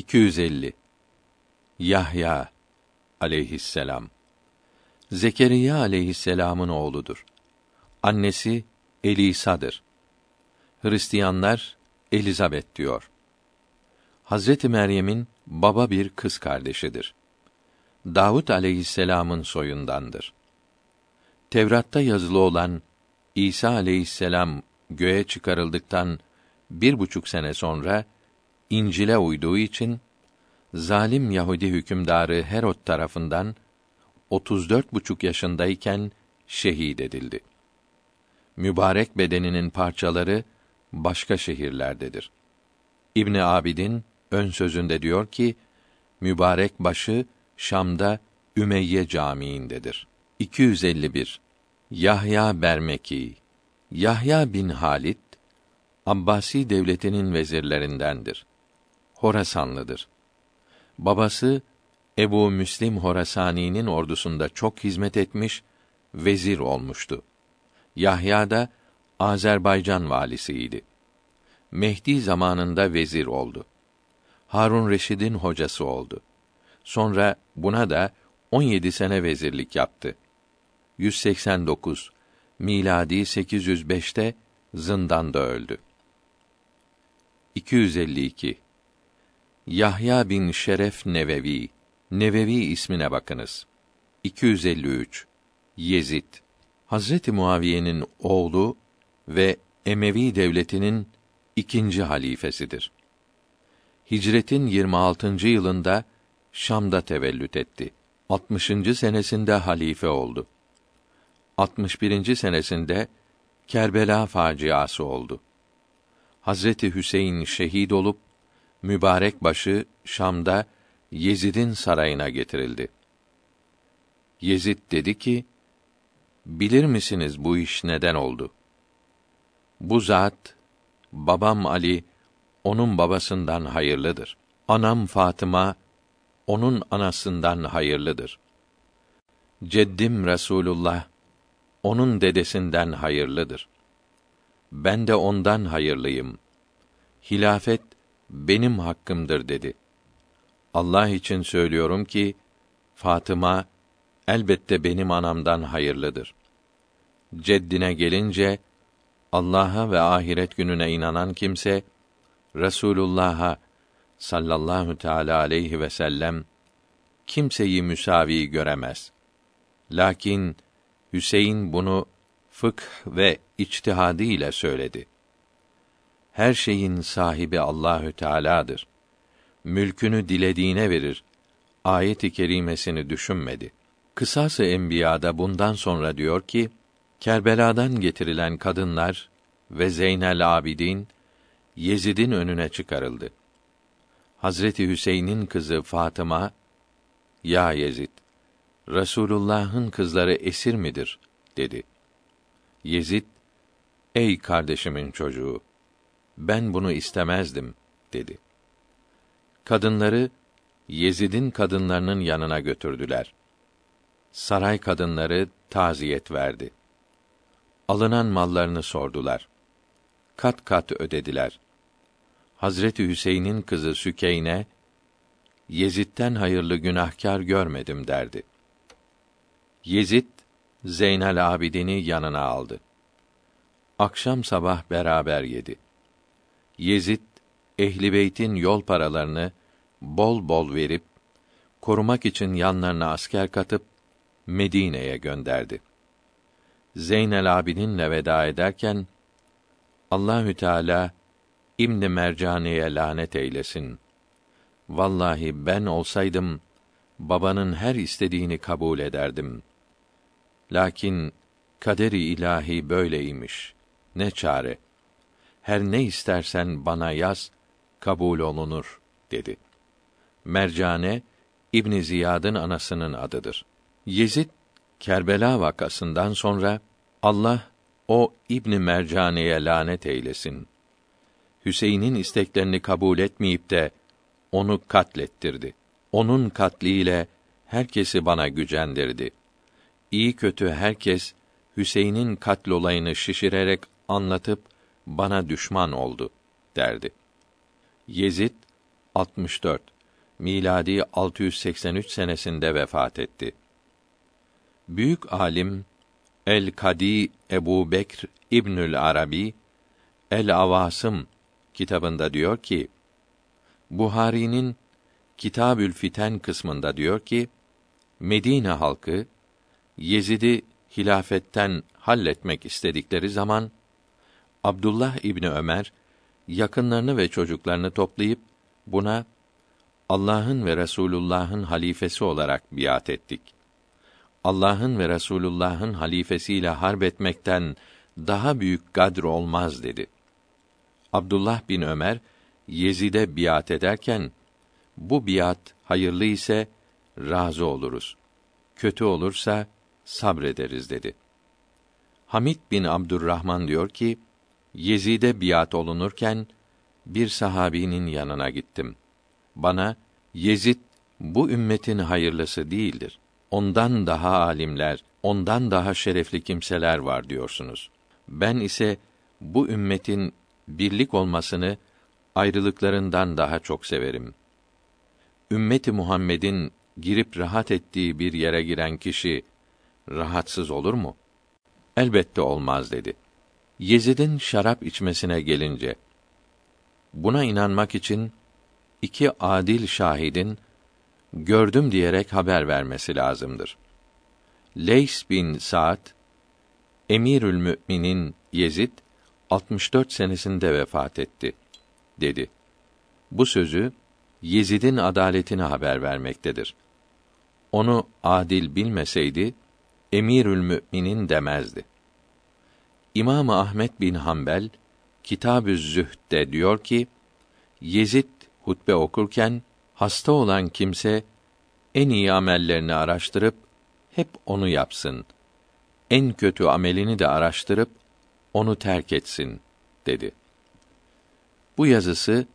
250 Yahya aleyhisselam Zekeriya aleyhisselamın oğludur. Annesi Elisa'dır. Hristiyanlar Elizabet diyor. Hazreti Meryem'in baba bir kız kardeşidir. Davud aleyhisselamın soyundandır. Tevrat'ta yazılı olan İsa aleyhisselam göğe çıkarıldıktan bir buçuk sene sonra İncil'e uyduğu için zalim Yahudi hükümdarı Herod tarafından 34 buçuk yaşındayken şehit edildi. Mübarek bedeninin parçaları başka şehirlerdedir. İbn Abidin ön sözünde diyor ki mübarek başı Şam'da Ümeyye Camii'ndedir. 251 Yahya Bermeki Yahya bin Halit Abbasi devletinin vezirlerindendir. Horasanlıdır. Babası Ebu Müslim Horasani'nin ordusunda çok hizmet etmiş, vezir olmuştu. Yahya da Azerbaycan valisiydi. Mehdi zamanında vezir oldu. Harun Reşid'in hocası oldu. Sonra buna da 17 sene vezirlik yaptı. 189 miladi 805'te zindanda öldü. 252 Yahya bin Şeref Nevevi Nevevi ismine bakınız. 253 Yezid Hazreti Muaviye'nin oğlu ve Emevi devletinin ikinci halifesidir. Hicretin 26. yılında Şam'da tevellüt etti. 60. senesinde halife oldu. 61. senesinde Kerbela faciası oldu. Hazreti Hüseyin şehit olup mübarek başı Şam'da Yezid'in sarayına getirildi. Yezid dedi ki: Bilir misiniz bu iş neden oldu? Bu zat babam Ali onun babasından hayırlıdır. Anam Fatıma onun anasından hayırlıdır. Ceddim Resulullah onun dedesinden hayırlıdır. Ben de ondan hayırlıyım. Hilafet benim hakkımdır dedi. Allah için söylüyorum ki Fatıma elbette benim anamdan hayırlıdır. Ceddine gelince Allah'a ve ahiret gününe inanan kimse Resulullah'a sallallahu teala aleyhi ve sellem kimseyi müsavi göremez. Lakin Hüseyin bunu fıkh ve içtihadi ile söyledi. Her şeyin sahibi Allahü Teala'dır. Mülkünü dilediğine verir. Ayet-i kerimesini düşünmedi. Kısası Enbiya'da bundan sonra diyor ki, Kerbela'dan getirilen kadınlar ve Zeynel Abidin Yezid'in önüne çıkarıldı. Hazreti Hüseyin'in kızı Fatıma, "Ya Yezid, Resulullah'ın kızları esir midir?" dedi. Yezid, "Ey kardeşimin çocuğu, ben bunu istemezdim." dedi. Kadınları Yezid'in kadınlarının yanına götürdüler. Saray kadınları taziyet verdi. Alınan mallarını sordular. Kat kat ödediler. Hazreti Hüseyin'in kızı Sükeyne, Yezid'den hayırlı günahkar görmedim derdi. Yezid Zeynel Abidin'i yanına aldı. Akşam sabah beraber yedi. Yezid ehli beytin yol paralarını bol bol verip korumak için yanlarına asker katıp Medine'ye gönderdi. Zeynel Abidin'le veda ederken Allahü Teala İbn Mercane'ye lanet eylesin. Vallahi ben olsaydım babanın her istediğini kabul ederdim. Lakin kaderi ilahi böyleymiş. Ne çare? Her ne istersen bana yaz, kabul olunur dedi. Mercane İbn Ziyad'ın anasının adıdır. Yezid Kerbela vakasından sonra Allah o İbn Mercane'ye lanet eylesin. Hüseyin'in isteklerini kabul etmeyip de onu katlettirdi. Onun katliyle herkesi bana gücendirdi. İyi kötü herkes Hüseyin'in katlolayını şişirerek anlatıp bana düşman oldu derdi. Yezid 64 miladi 683 senesinde vefat etti. Büyük alim El Kadi Ebu Bekr İbnül Arabi El Avasım kitabında diyor ki Buhari'nin Kitabül Fiten kısmında diyor ki Medine halkı Yezid'i hilafetten halletmek istedikleri zaman Abdullah İbni Ömer yakınlarını ve çocuklarını toplayıp buna Allah'ın ve Resulullah'ın halifesi olarak biat ettik. Allah'ın ve Resulullah'ın halifesiyle harp etmekten daha büyük gadr olmaz dedi. Abdullah bin Ömer Yezid'e biat ederken bu biat hayırlı ise razı oluruz. Kötü olursa sabrederiz dedi. Hamid bin Abdurrahman diyor ki, Yezid'e biat olunurken bir sahabinin yanına gittim. Bana Yezid bu ümmetin hayırlısı değildir. Ondan daha alimler, ondan daha şerefli kimseler var diyorsunuz. Ben ise bu ümmetin birlik olmasını ayrılıklarından daha çok severim. Ümmeti Muhammed'in girip rahat ettiği bir yere giren kişi rahatsız olur mu? Elbette olmaz dedi. Yezid'in şarap içmesine gelince buna inanmak için iki adil şahidin gördüm diyerek haber vermesi lazımdır. Leys bin Sa'd Emirül Müminin Yezid 64 senesinde vefat etti dedi. Bu sözü Yezid'in adaletini haber vermektedir. Onu adil bilmeseydi Emirül Müminin demezdi. İmam Ahmet bin Hanbel Kitab-ı Zühd'de diyor ki Yezid hutbe okurken hasta olan kimse en iyi amellerini araştırıp hep onu yapsın. En kötü amelini de araştırıp onu terk etsin dedi. Bu yazısı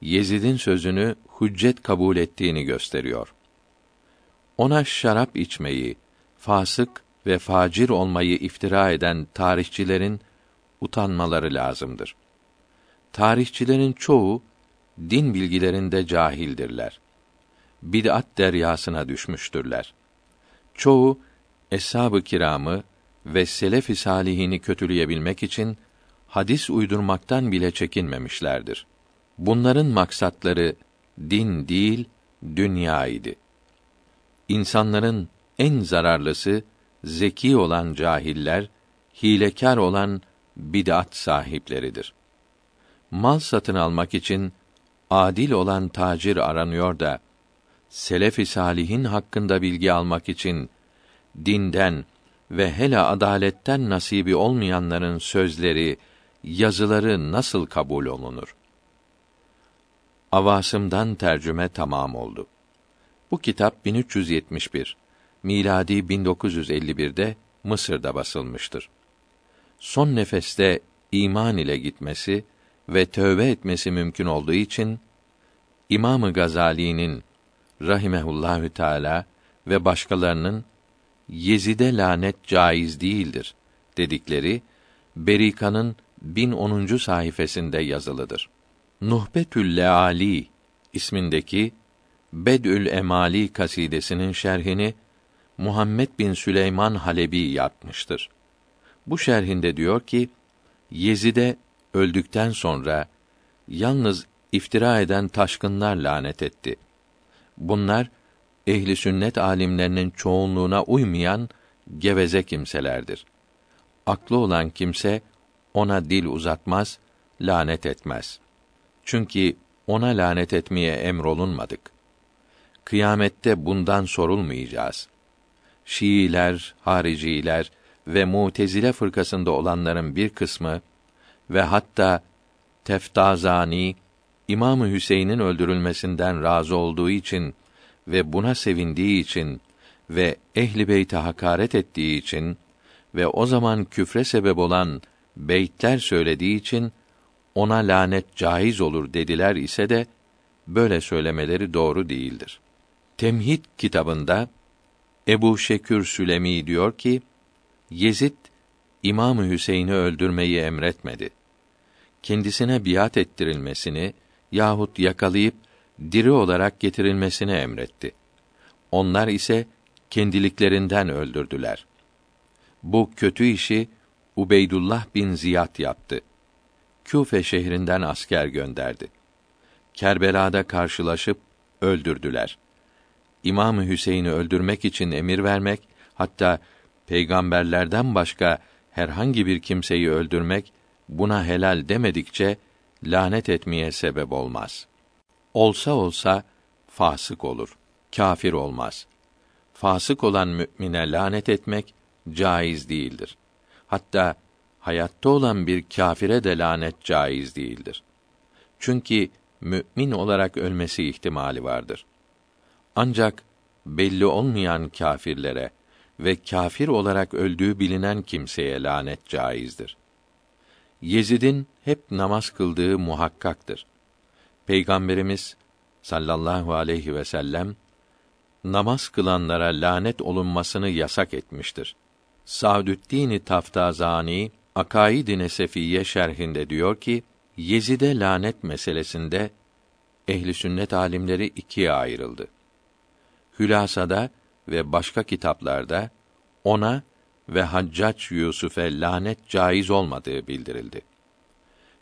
Yezid'in sözünü hüccet kabul ettiğini gösteriyor. Ona şarap içmeyi, fasık ve facir olmayı iftira eden tarihçilerin utanmaları lazımdır. Tarihçilerin çoğu din bilgilerinde cahildirler. Bid'at deryasına düşmüştürler. Çoğu eshab-ı kiramı ve selef-i salihini kötüleyebilmek için hadis uydurmaktan bile çekinmemişlerdir. Bunların maksatları din değil, dünya idi. İnsanların en zararlısı zeki olan cahiller, hilekar olan bid'at sahipleridir. Mal satın almak için adil olan tacir aranıyor da selef-i salihin hakkında bilgi almak için dinden ve hele adaletten nasibi olmayanların sözleri, yazıları nasıl kabul olunur? Avasımdan tercüme tamam oldu. Bu kitap 1371 miladi 1951'de Mısır'da basılmıştır. Son nefeste iman ile gitmesi ve tövbe etmesi mümkün olduğu için İmamı Gazali'nin rahimehullahü teala ve başkalarının Yezide lanet caiz değildir dedikleri Berika'nın 1010. sayfasında yazılıdır. Nuhbetül Leali ismindeki Bedül Emali kasidesinin şerhini Muhammed bin Süleyman Halebi yapmıştır. Bu şerhinde diyor ki Yezide öldükten sonra yalnız iftira eden taşkınlar lanet etti. Bunlar ehli sünnet alimlerinin çoğunluğuna uymayan geveze kimselerdir. Aklı olan kimse ona dil uzatmaz, lanet etmez. Çünkü ona lanet etmeye emrolunmadık. Kıyamette bundan sorulmayacağız. Şiiler, hariciler ve Mutezile fırkasında olanların bir kısmı ve hatta Teftazani İmamı Hüseyin'in öldürülmesinden razı olduğu için ve buna sevindiği için ve ehli beyte hakaret ettiği için ve o zaman küfre sebep olan beytler söylediği için ona lanet caiz olur dediler ise de böyle söylemeleri doğru değildir. Temhid kitabında Ebu Şekür Sülemi diyor ki Yezid İmamı Hüseyin'i öldürmeyi emretmedi. Kendisine biat ettirilmesini yahut yakalayıp diri olarak getirilmesini emretti. Onlar ise kendiliklerinden öldürdüler. Bu kötü işi Ubeydullah bin Ziyad yaptı. Küfe şehrinden asker gönderdi. Kerbela'da karşılaşıp öldürdüler. İmam Hüseyin'i öldürmek için emir vermek, hatta peygamberlerden başka herhangi bir kimseyi öldürmek buna helal demedikçe lanet etmeye sebep olmaz. Olsa olsa fasık olur. Kafir olmaz. Fasık olan mümine lanet etmek caiz değildir. Hatta hayatta olan bir kâfire de lanet caiz değildir. Çünkü mümin olarak ölmesi ihtimali vardır. Ancak belli olmayan kâfirlere ve kâfir olarak öldüğü bilinen kimseye lanet caizdir. Yezid'in hep namaz kıldığı muhakkaktır. Peygamberimiz sallallahu aleyhi ve sellem namaz kılanlara lanet olunmasını yasak etmiştir. Saadüddin Taftazani Akaid-i Nesefiye şerhinde diyor ki Yezid'e lanet meselesinde ehli sünnet alimleri ikiye ayrıldı. Hülasada ve başka kitaplarda ona ve Haccac Yusuf'e lanet caiz olmadığı bildirildi.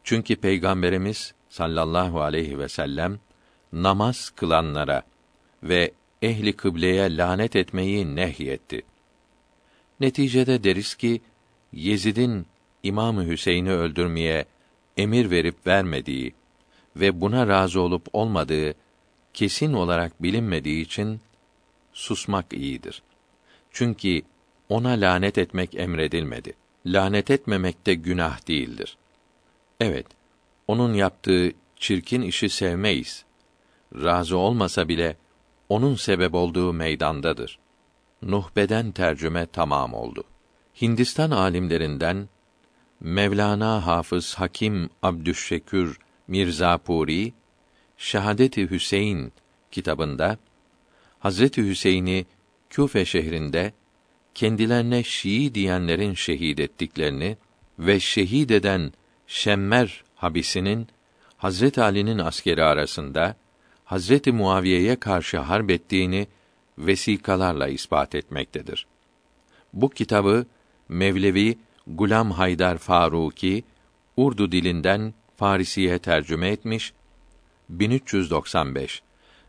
Çünkü Peygamberimiz sallallahu aleyhi ve sellem namaz kılanlara ve ehli kıbleye lanet etmeyi nehyetti. Neticede deriz ki Yezid'in İmam Hüseyin'i öldürmeye emir verip vermediği ve buna razı olup olmadığı kesin olarak bilinmediği için susmak iyidir. Çünkü ona lanet etmek emredilmedi. Lanet etmemek de günah değildir. Evet, onun yaptığı çirkin işi sevmeyiz. Razı olmasa bile onun sebep olduğu meydandadır. Nuhbeden tercüme tamam oldu. Hindistan alimlerinden Mevlana Hafız Hakim Abdüşşekür Mirzapuri Şehadeti Hüseyin kitabında Hazreti Hüseyin'i Küfe şehrinde kendilerine Şii diyenlerin şehit ettiklerini ve şehit eden Şemmer habisinin Hazret Ali'nin askeri arasında Hazreti Muaviye'ye karşı harp ettiğini vesikalarla ispat etmektedir. Bu kitabı Mevlevi Gulam Haydar Faruki Urdu dilinden Farisiye tercüme etmiş 1395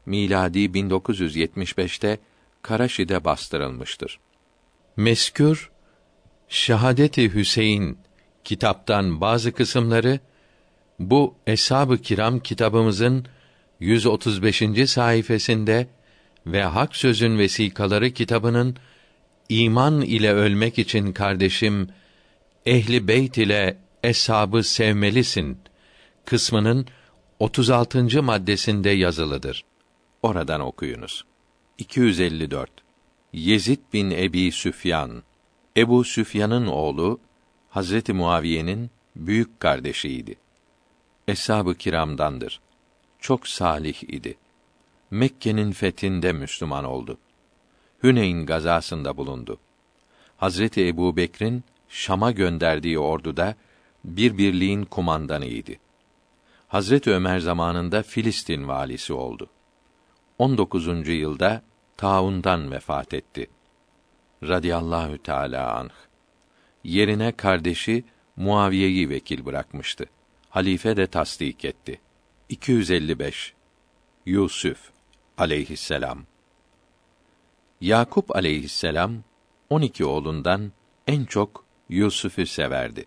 miladi 1975'te Karaşi'de bastırılmıştır. Meskür Şehadeti Hüseyin kitaptan bazı kısımları bu Eshab-ı Kiram kitabımızın 135. sayfasında ve Hak Sözün Vesikaları kitabının iman ile ölmek için kardeşim ehli beyt ile eshabı sevmelisin kısmının 36. maddesinde yazılıdır. Oradan okuyunuz. 254 Yezid bin Ebi Süfyan Ebu Süfyan'ın oğlu Hazreti Muaviye'nin büyük kardeşiydi. Eshab-ı kiramdandır. Çok salih idi. Mekke'nin fethinde Müslüman oldu. Hüneyn gazasında bulundu. Hazreti Ebu Bekr'in Şam'a gönderdiği orduda bir birliğin kumandanıydı. Hazreti Ömer zamanında Filistin valisi oldu. 19. yılda taundan vefat etti. Radiyallahu Teala anh. Yerine kardeşi Muaviye'yi vekil bırakmıştı. Halife de tasdik etti. 255 Yusuf aleyhisselam Yakup aleyhisselam 12 oğlundan en çok Yusuf'u severdi.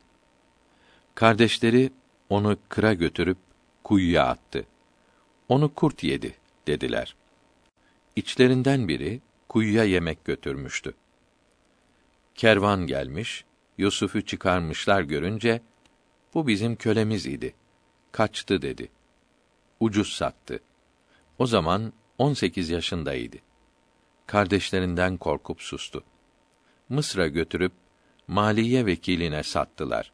Kardeşleri onu kıra götürüp kuyuya attı. Onu kurt yedi dediler. İçlerinden biri kuyuya yemek götürmüştü. Kervan gelmiş, Yusuf'u çıkarmışlar görünce bu bizim kölemiz idi. Kaçtı dedi. Ucuz sattı. O zaman on sekiz yaşındaydı. Kardeşlerinden korkup sustu. Mısır'a götürüp maliye vekiline sattılar.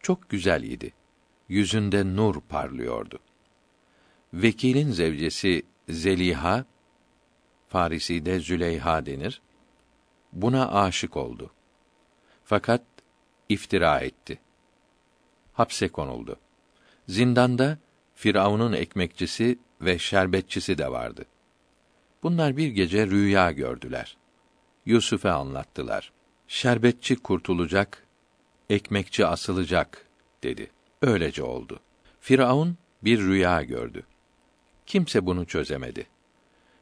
Çok güzel idi. Yüzünde nur parlıyordu. Vekilin zevcesi Zeliha, Farisi'de Züleyha denir, buna aşık oldu. Fakat iftira etti. Hapse konuldu. Zindanda Firavun'un ekmekçisi ve şerbetçisi de vardı. Bunlar bir gece rüya gördüler. Yusuf'a anlattılar. Şerbetçi kurtulacak, ekmekçi asılacak dedi. Öylece oldu. Firavun bir rüya gördü. Kimse bunu çözemedi.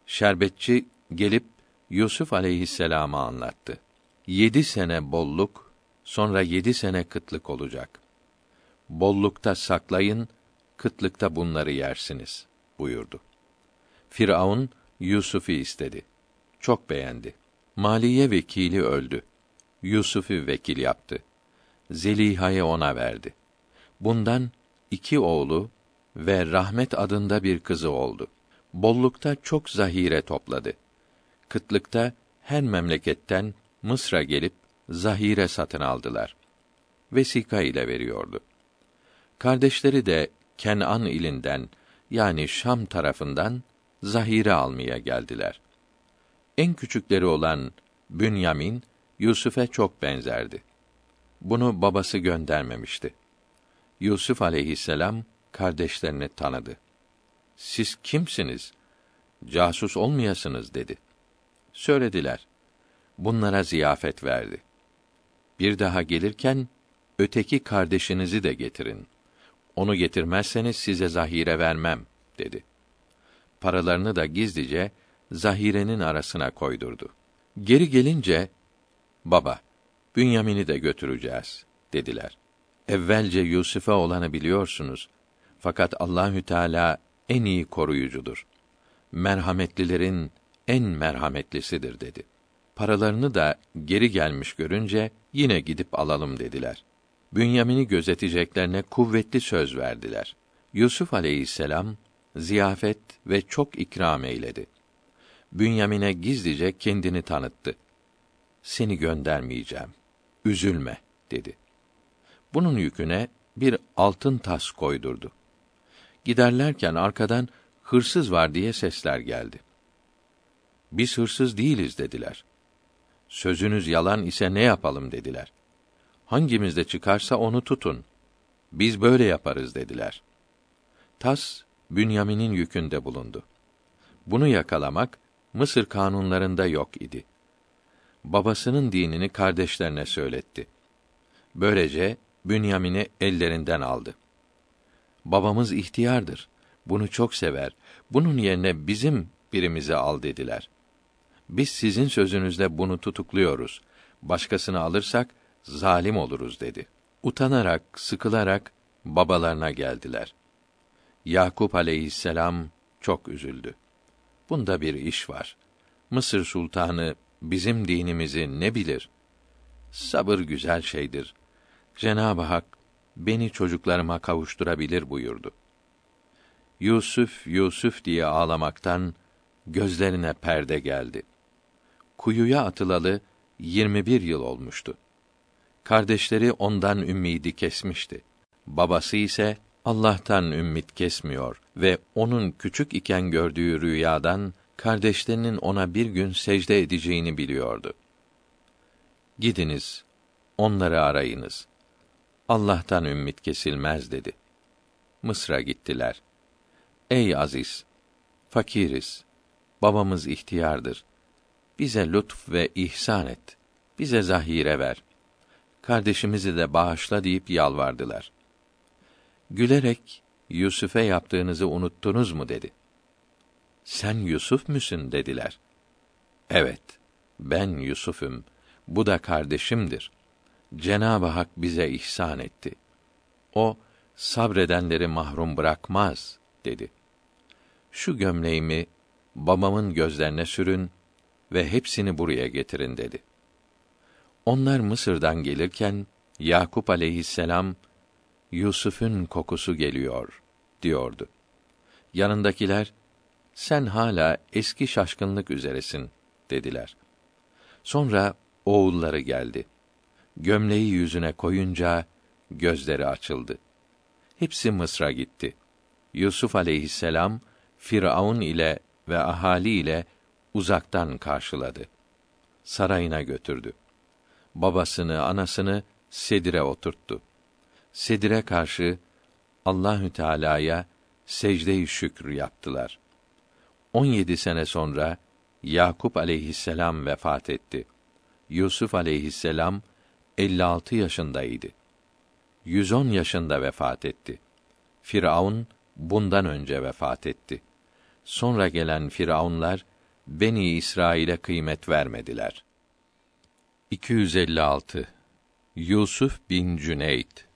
Şerbetçi gelip Yusuf aleyhisselama anlattı. Yedi sene bolluk, sonra yedi sene kıtlık olacak. Bollukta saklayın, kıtlıkta bunları yersiniz, buyurdu. Firavun, Yusuf'u istedi. Çok beğendi. Maliye vekili öldü. Yusuf'u vekil yaptı. Zeliha'yı ona verdi. Bundan iki oğlu ve Rahmet adında bir kızı oldu. Bollukta çok zahire topladı. Kıtlıkta her memleketten Mısır'a gelip zahire satın aldılar. Vesika ile veriyordu. Kardeşleri de Kenan ilinden yani Şam tarafından zahire almaya geldiler. En küçükleri olan Bünyamin Yusuf'e çok benzerdi. Bunu babası göndermemişti. Yusuf aleyhisselam kardeşlerini tanıdı. Siz kimsiniz? Casus olmayasınız dedi. Söylediler. Bunlara ziyafet verdi. Bir daha gelirken öteki kardeşinizi de getirin. Onu getirmezseniz size zahire vermem dedi. Paralarını da gizlice zahirenin arasına koydurdu. Geri gelince baba Bünyamin'i de götüreceğiz dediler. Evvelce Yusuf'a olanı biliyorsunuz. Fakat Allahü Teala en iyi koruyucudur. Merhametlilerin en merhametlisidir dedi. Paralarını da geri gelmiş görünce yine gidip alalım dediler. Bünyamin'i gözeteceklerine kuvvetli söz verdiler. Yusuf aleyhisselam ziyafet ve çok ikram eyledi. Bünyamin'e gizlice kendini tanıttı. Seni göndermeyeceğim. Üzülme dedi. Bunun yüküne bir altın tas koydurdu. Giderlerken arkadan hırsız var diye sesler geldi. Biz hırsız değiliz dediler. Sözünüz yalan ise ne yapalım dediler. Hangimizde çıkarsa onu tutun. Biz böyle yaparız dediler. Tas Bünyamin'in yükünde bulundu. Bunu yakalamak Mısır kanunlarında yok idi. Babasının dinini kardeşlerine söyletti. Böylece Bünyamin'i ellerinden aldı. Babamız ihtiyardır. Bunu çok sever. Bunun yerine bizim birimizi al dediler. Biz sizin sözünüzle bunu tutukluyoruz. Başkasını alırsak zalim oluruz dedi. Utanarak, sıkılarak babalarına geldiler. Yakup aleyhisselam çok üzüldü. Bunda bir iş var. Mısır sultanı bizim dinimizi ne bilir? Sabır güzel şeydir. Cenab-ı Hak beni çocuklarıma kavuşturabilir buyurdu. Yusuf, Yusuf diye ağlamaktan gözlerine perde geldi. Kuyuya atılalı 21 yıl olmuştu. Kardeşleri ondan ümmidi kesmişti. Babası ise Allah'tan ümmit kesmiyor ve onun küçük iken gördüğü rüyadan kardeşlerinin ona bir gün secde edeceğini biliyordu. Gidiniz, onları arayınız. Allah'tan ümmit kesilmez dedi. Mısır'a gittiler. Ey aziz, fakiriz. Babamız ihtiyardır. Bize lütf ve ihsan et. Bize zahire ver. Kardeşimizi de bağışla deyip yalvardılar. Gülerek Yusuf'e yaptığınızı unuttunuz mu dedi. Sen Yusuf müsün dediler. Evet, ben Yusuf'um. Bu da kardeşimdir. Cenab-ı Hak bize ihsan etti. O sabredenleri mahrum bırakmaz dedi. Şu gömleğimi babamın gözlerine sürün ve hepsini buraya getirin dedi. Onlar Mısır'dan gelirken Yakup aleyhisselam Yusuf'un kokusu geliyor diyordu. Yanındakiler sen hala eski şaşkınlık üzeresin dediler. Sonra oğulları geldi. Gömleği yüzüne koyunca gözleri açıldı. Hepsi Mısır'a gitti. Yusuf aleyhisselam Firavun ile ve ahali ile uzaktan karşıladı. Sarayına götürdü. Babasını, anasını sedire oturttu. Sedire karşı Allahü Teala'ya secde-i şükür yaptılar. 17 sene sonra Yakup aleyhisselam vefat etti. Yusuf aleyhisselam 56 yaşındaydı. 110 yaşında vefat etti. Firavun bundan önce vefat etti. Sonra gelen firavunlar Beni İsrail'e kıymet vermediler. 256 Yusuf bin Cüneyt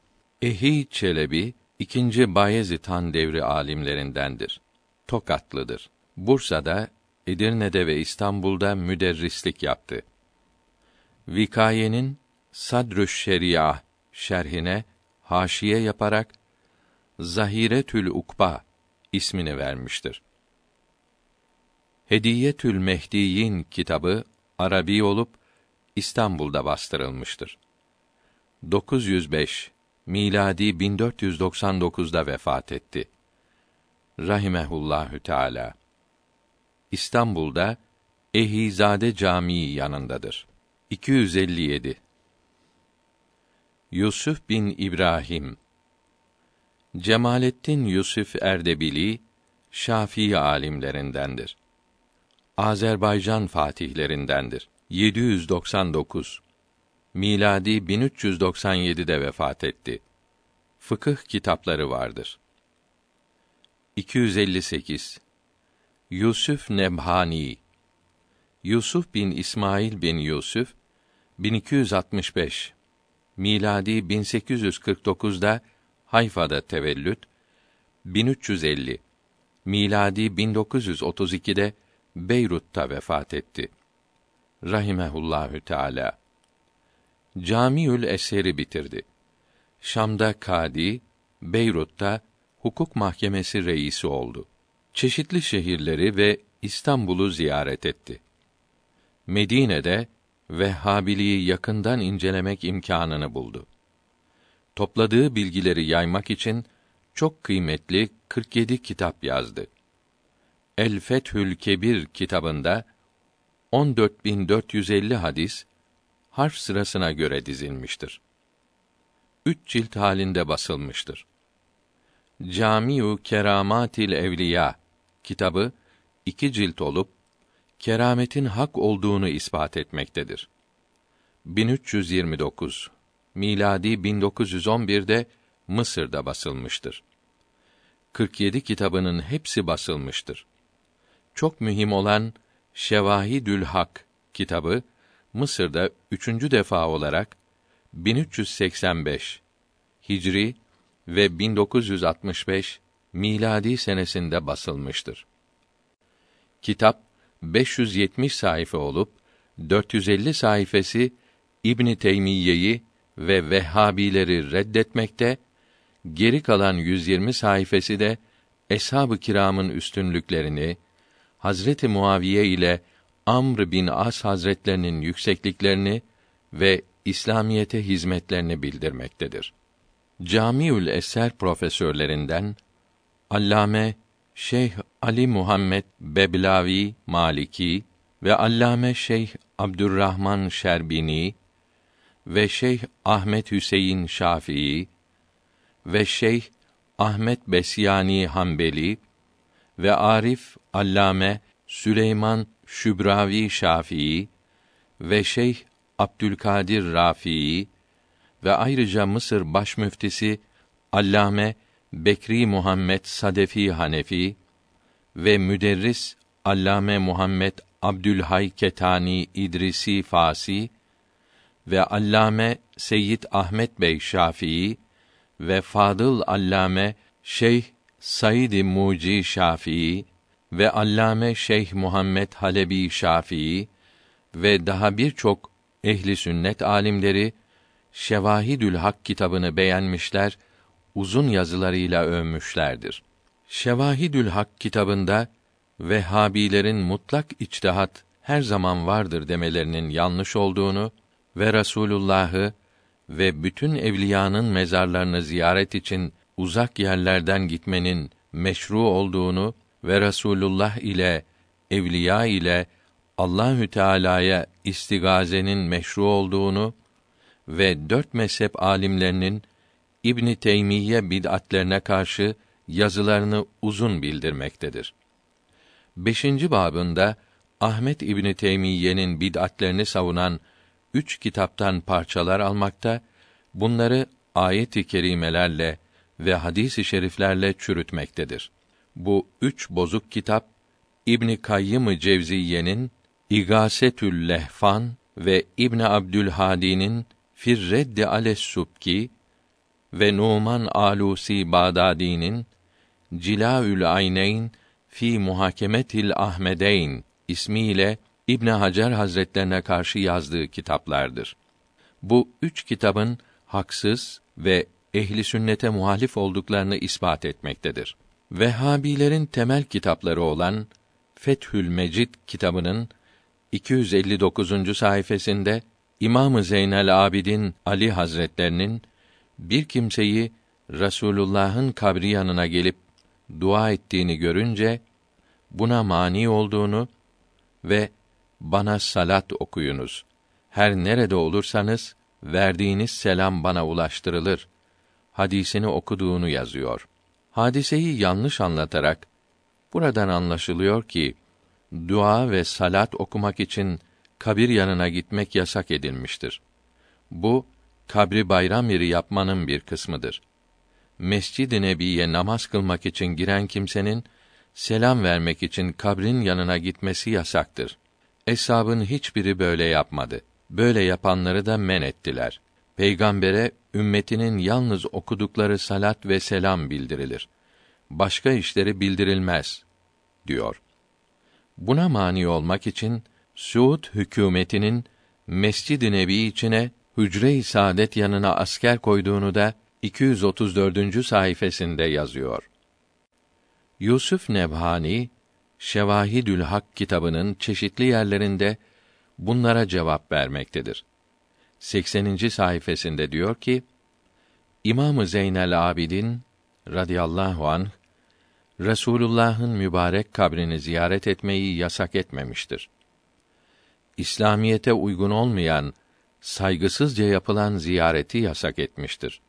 Ehi Çelebi ikinci Bayezid Han devri alimlerindendir. Tokatlıdır. Bursa'da, Edirne'de ve İstanbul'da müderrislik yaptı. Vikayenin Sadrüş Şeria şerhine haşiye yaparak Zahiretül Ukba ismini vermiştir. Hediyetül Mehdiyin kitabı Arabi olup İstanbul'da bastırılmıştır. 905 miladi 1499'da vefat etti. Rahimehullahü Teala. İstanbul'da Ehizade Camii yanındadır. 257 Yusuf bin İbrahim Cemalettin Yusuf Erdebili Şafii alimlerindendir. Azerbaycan fatihlerindendir. 799 miladi 1397'de vefat etti. Fıkıh kitapları vardır. 258 Yusuf Nebhani Yusuf bin İsmail bin Yusuf 1265 miladi 1849'da Hayfa'da tevellüt 1350 miladi 1932'de Beyrut'ta vefat etti. Rahimehullahü Teala. Camiül Eser'i bitirdi. Şam'da kadi, Beyrut'ta hukuk mahkemesi reisi oldu. Çeşitli şehirleri ve İstanbul'u ziyaret etti. Medine'de Vehhabiliği yakından incelemek imkanını buldu. Topladığı bilgileri yaymak için çok kıymetli 47 kitap yazdı. El Fethül Kebir kitabında 14450 hadis harf sırasına göre dizilmiştir. Üç cilt halinde basılmıştır. Camiu Keramatil Evliya kitabı iki cilt olup kerametin hak olduğunu ispat etmektedir. 1329 miladi 1911'de Mısır'da basılmıştır. 47 kitabının hepsi basılmıştır. Çok mühim olan Şevahidül Hak kitabı Mısır'da üçüncü defa olarak 1385 Hicri ve 1965 miladi senesinde basılmıştır. Kitap 570 sayfa olup 450 sayfası İbn Teymiyye'yi ve Vehhabileri reddetmekte, geri kalan 120 sayfası da eshab-ı kiramın üstünlüklerini, Hazreti Muaviye ile Amr bin As Hazretlerinin yüksekliklerini ve İslamiyete hizmetlerini bildirmektedir. Camiül Eser profesörlerinden Allame Şeyh Ali Muhammed Beblavi Maliki ve Allame Şeyh Abdurrahman Şerbini ve Şeyh Ahmet Hüseyin Şafii ve Şeyh Ahmet Besyani Hanbeli ve Arif Allame Süleyman Şübravi Şafii ve Şeyh Abdülkadir Rafii ve ayrıca Mısır başmüftisi Allame Bekri Muhammed Sadefi Hanefi ve müderris Allame Muhammed Abdülhay Ketani İdrisi Fasi ve Allame Seyyid Ahmet Bey Şafii ve Fadıl Allame Şeyh Said Muci Şafii ve Allame Şeyh Muhammed Halebi Şafii ve daha birçok ehli sünnet alimleri Şevahidül Hak kitabını beğenmişler, uzun yazılarıyla övmüşlerdir. Şevahidül Hak kitabında Vehhabilerin mutlak içtihat her zaman vardır demelerinin yanlış olduğunu ve Rasulullah'ı ve bütün evliyanın mezarlarını ziyaret için uzak yerlerden gitmenin meşru olduğunu ve Rasulullah ile evliya ile Allahü Teala'ya istigazenin meşru olduğunu ve dört mezhep alimlerinin İbn Teymiyye bid'atlerine karşı yazılarını uzun bildirmektedir. Beşinci babında Ahmet İbni Teymiye'nin bid'atlerini savunan üç kitaptan parçalar almakta, bunları ayet-i kerimelerle ve hadis-i şeriflerle çürütmektedir. Bu üç bozuk kitap İbn Kayyım Cevziye'nin İgasetül Lehfan ve İbn Abdülhadi'nin Firreddi ales Subki ve Numan Alusi Bağdadi'nin Cilaül Ayneyn fi Muhakemetil Ahmedeyn ismiyle İbn Hacer Hazretlerine karşı yazdığı kitaplardır. Bu üç kitabın haksız ve ehli sünnete muhalif olduklarını ispat etmektedir. Vehhabilerin temel kitapları olan Fethül Mecid kitabının 259. sayfasında İmam Zeynel Abidin Ali Hazretlerinin bir kimseyi Rasulullah'ın kabri yanına gelip dua ettiğini görünce buna mani olduğunu ve bana salat okuyunuz. Her nerede olursanız verdiğiniz selam bana ulaştırılır. Hadisini okuduğunu yazıyor. Hadiseyi yanlış anlatarak buradan anlaşılıyor ki dua ve salat okumak için kabir yanına gitmek yasak edilmiştir. Bu kabri bayram yeri yapmanın bir kısmıdır. Mescid-i Nebi'ye namaz kılmak için giren kimsenin selam vermek için kabrin yanına gitmesi yasaktır. Eshabın hiçbiri böyle yapmadı. Böyle yapanları da men ettiler. Peygambere ümmetinin yalnız okudukları salat ve selam bildirilir. Başka işleri bildirilmez diyor. Buna mani olmak için Suud hükümetinin Mescid-i Nebi içine hücre-i saadet yanına asker koyduğunu da 234. sayfasında yazıyor. Yusuf Nebhani Şevahidül Hak kitabının çeşitli yerlerinde bunlara cevap vermektedir. 80. sayfasında diyor ki: İmamı Zeynel Abidin radıyallahu anh Resulullah'ın mübarek kabrini ziyaret etmeyi yasak etmemiştir. İslamiyete uygun olmayan, saygısızca yapılan ziyareti yasak etmiştir.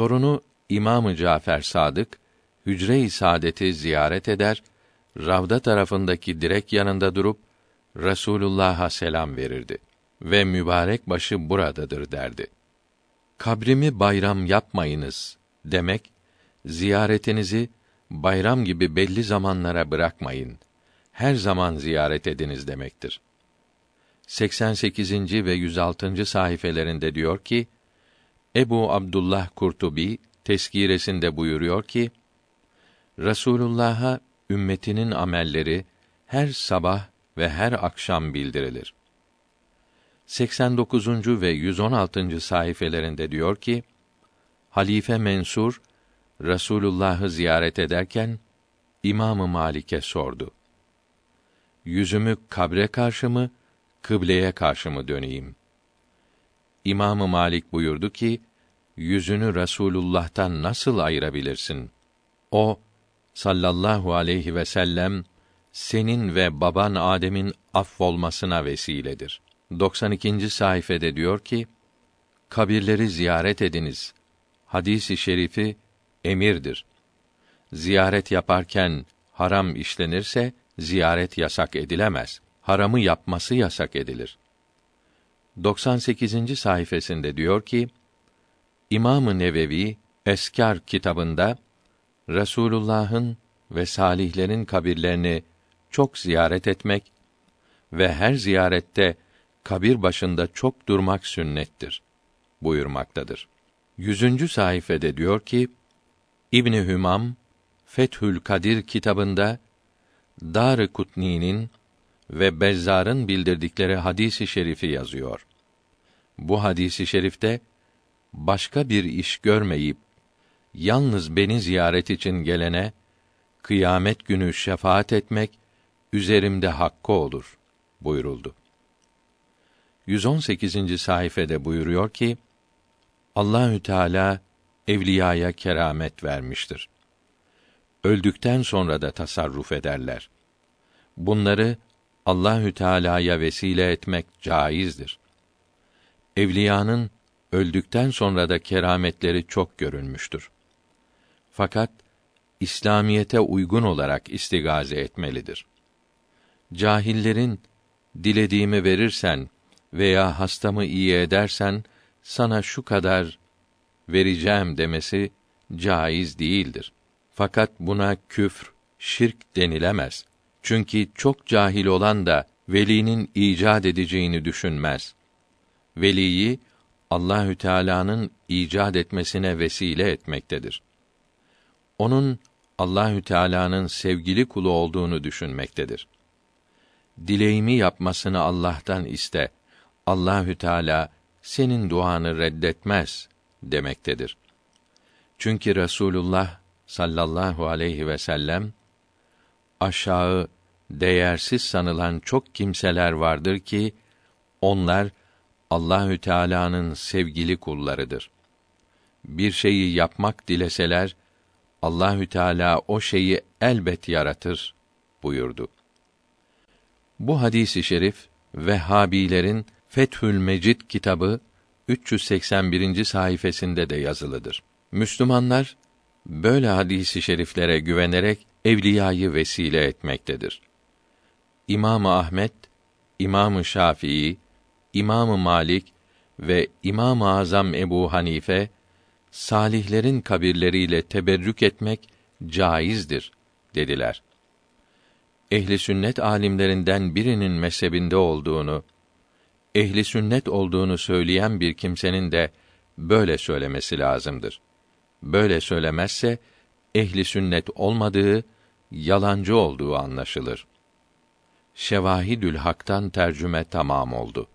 Torunu İmamı Cafer Sadık hücre-i saadeti ziyaret eder, Ravda tarafındaki direk yanında durup Resulullah'a selam verirdi ve mübarek başı buradadır derdi. Kabrimi bayram yapmayınız demek ziyaretinizi bayram gibi belli zamanlara bırakmayın. Her zaman ziyaret ediniz demektir. 88. ve 106. sayfelerinde diyor ki: Ebu Abdullah Kurtubi teskiresinde buyuruyor ki: Resulullah'a ümmetinin amelleri her sabah ve her akşam bildirilir. 89. ve 116. sayfelerinde diyor ki: Halife Mensur Resulullah'ı ziyaret ederken İmamı Malik'e sordu. Yüzümü kabre karşı mı, kıbleye karşı mı döneyim? İmamı Malik buyurdu ki, yüzünü Resulullah'tan nasıl ayırabilirsin? O sallallahu aleyhi ve sellem senin ve baban Adem'in affolmasına vesiledir. 92. sayfede diyor ki: Kabirleri ziyaret ediniz. Hadisi şerifi emirdir. Ziyaret yaparken haram işlenirse ziyaret yasak edilemez. Haramı yapması yasak edilir. 98. sayfasında diyor ki: İmam-ı Nevevi Eskar kitabında Resulullah'ın ve salihlerin kabirlerini çok ziyaret etmek ve her ziyarette kabir başında çok durmak sünnettir buyurmaktadır. Yüzüncü sayfede diyor ki, İbni Hümam Fethül Kadir kitabında Dar-ı Kutni'nin ve Bezzar'ın bildirdikleri hadisi şerifi yazıyor. Bu hadisi şerifte başka bir iş görmeyip yalnız beni ziyaret için gelene kıyamet günü şefaat etmek üzerimde hakkı olur buyuruldu. 118. sayfede buyuruyor ki Allahü Teala evliyaya keramet vermiştir. Öldükten sonra da tasarruf ederler. Bunları Allahü Teala'ya vesile etmek caizdir. Evliyanın öldükten sonra da kerametleri çok görülmüştür. Fakat İslamiyete uygun olarak istigaze etmelidir. Cahillerin dilediğimi verirsen veya hastamı iyi edersen sana şu kadar vereceğim demesi caiz değildir. Fakat buna küfr, şirk denilemez. Çünkü çok cahil olan da velinin icat edeceğini düşünmez. Veliyi Allahü Teala'nın icat etmesine vesile etmektedir. Onun Allahü Teala'nın sevgili kulu olduğunu düşünmektedir. Dileğimi yapmasını Allah'tan iste. Allahü Teala senin duanı reddetmez demektedir. Çünkü Resulullah sallallahu aleyhi ve sellem aşağı değersiz sanılan çok kimseler vardır ki onlar Allahü Teala'nın sevgili kullarıdır. Bir şeyi yapmak dileseler Allahü Teala o şeyi elbet yaratır buyurdu. Bu hadisi şerif Vehhabilerin Fethül Mecid kitabı 381. sayfasında de yazılıdır. Müslümanlar böyle hadisi şeriflere güvenerek evliyayı vesile etmektedir. İmam Ahmet, İmam Şafii, İmam Malik ve İmam Azam Ebu Hanife salihlerin kabirleriyle teberrük etmek caizdir dediler. Ehli sünnet alimlerinden birinin mezhebinde olduğunu, ehli sünnet olduğunu söyleyen bir kimsenin de böyle söylemesi lazımdır. Böyle söylemezse ehli sünnet olmadığı, yalancı olduğu anlaşılır. Şevahidül Hak'tan tercüme tamam oldu.